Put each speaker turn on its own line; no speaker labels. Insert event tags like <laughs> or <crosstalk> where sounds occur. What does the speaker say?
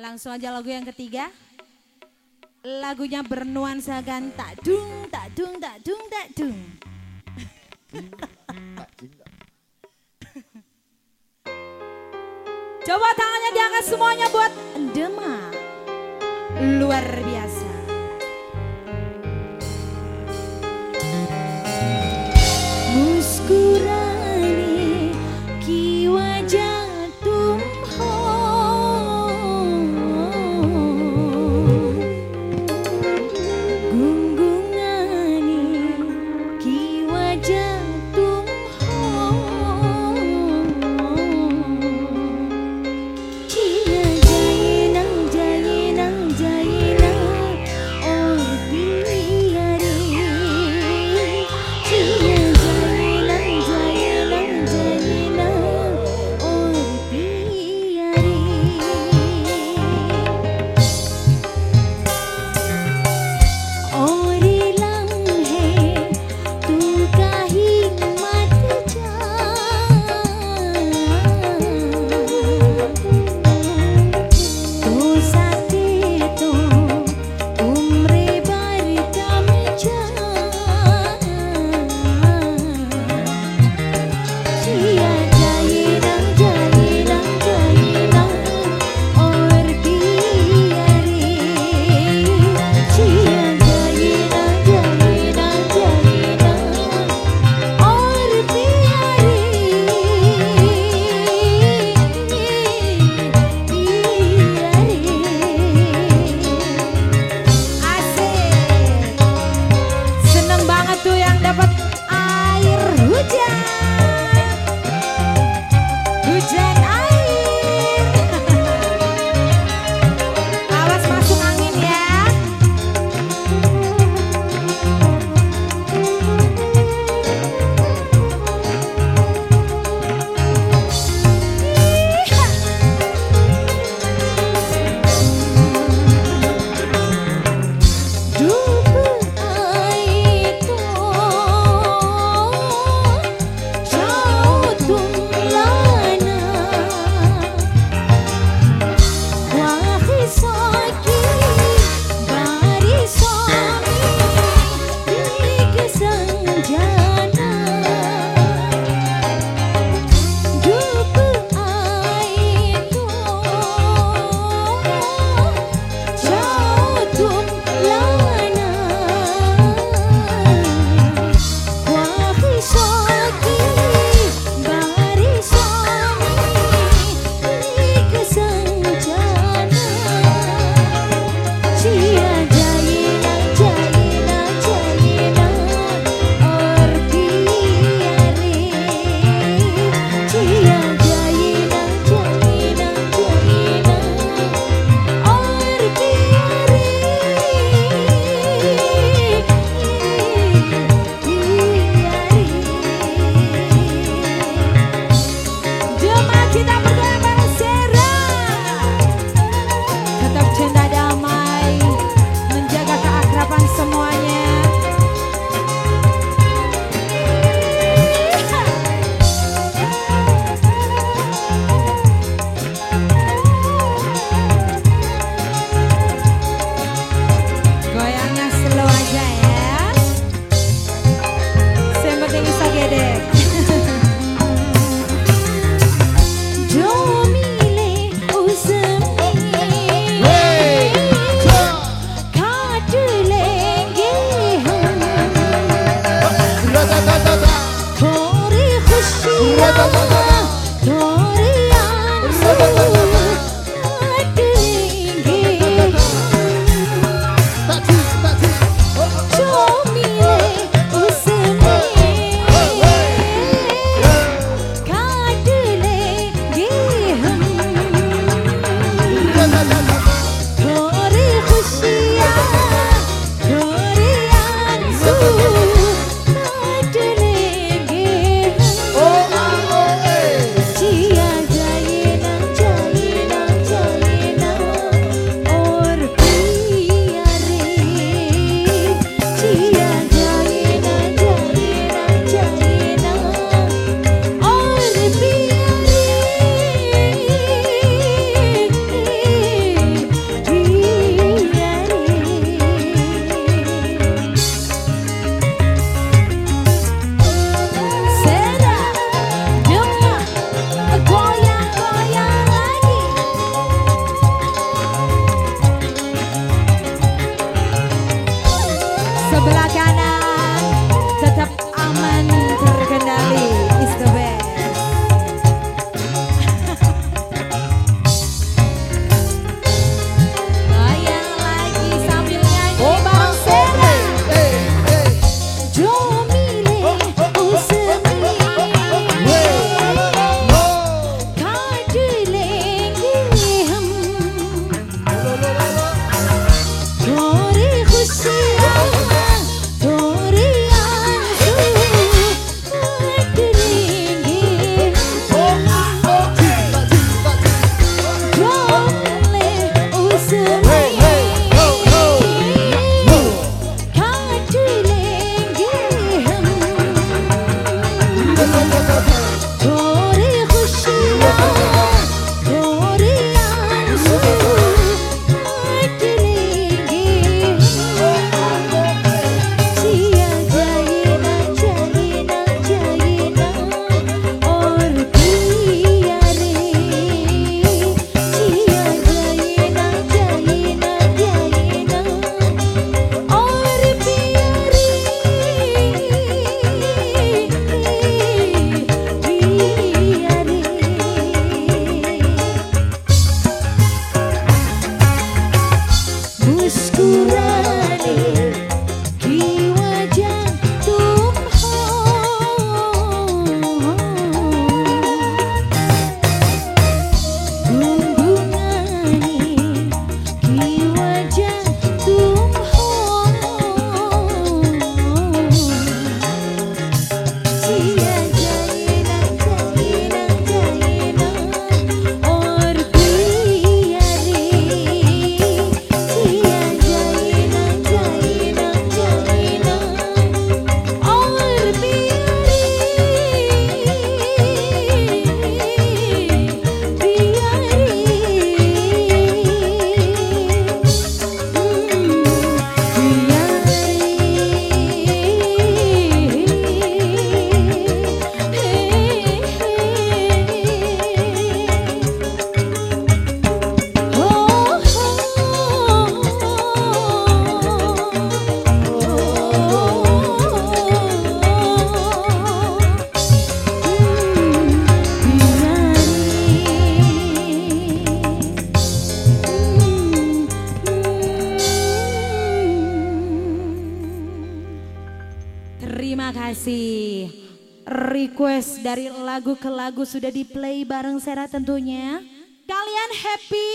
Langsung aja lagu yang ketiga. Lagunya bernuansa gan tak dung tak dung tak dung tak dung. <laughs> Coba tangannya diangkat semuanya buat Demak. Luar biasa. Terima kasih. Request dari lagu ke lagu sudah di play bareng Sera tentunya. Kalian happy?